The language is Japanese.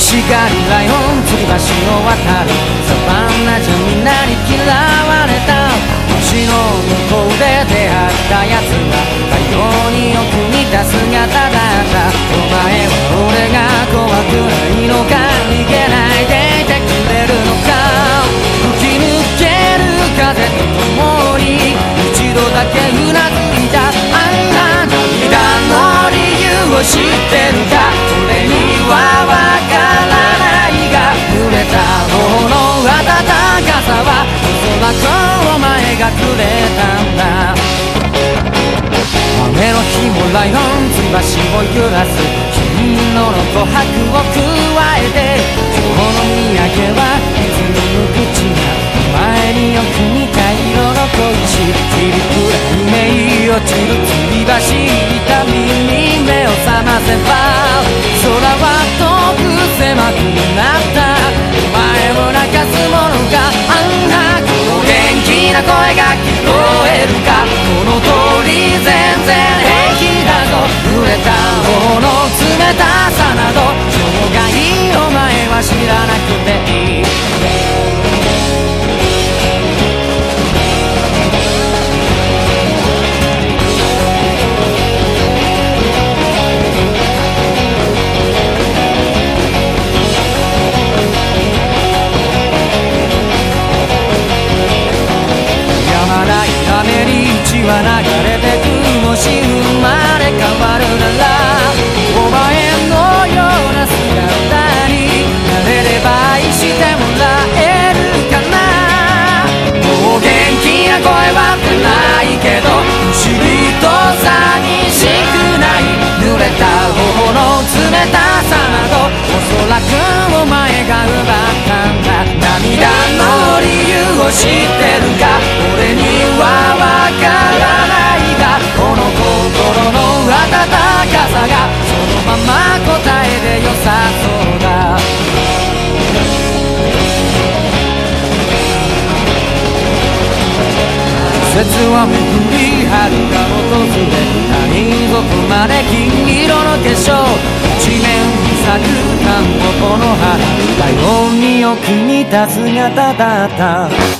しがりライオン釣り橋を渡るサバンナじゃみんなに嫌われた星の向こうで出会った奴は太陽によ。く似た姿だったお前は俺が怖くないのか逃げないでいてくれるのか吹き抜ける風と共に一度だけうなずいたあんな涙の理由を知ってるかさはおそらくお前がくれたんだ。雨の日もライオンつばしを揺らす。君の琥珀を加は流れてくもし生まれ変わるならお前のような姿になれれば愛してもらえるかなもう元気な声は出ないけど不思議と寂しくない濡れた頬の冷たさなどおそらくお前が奪ったんだ。涙の理由を知って季節は巡り春が訪れ谷底まで金色の化粧地面に咲くタンポポの花太陽によく似た姿だった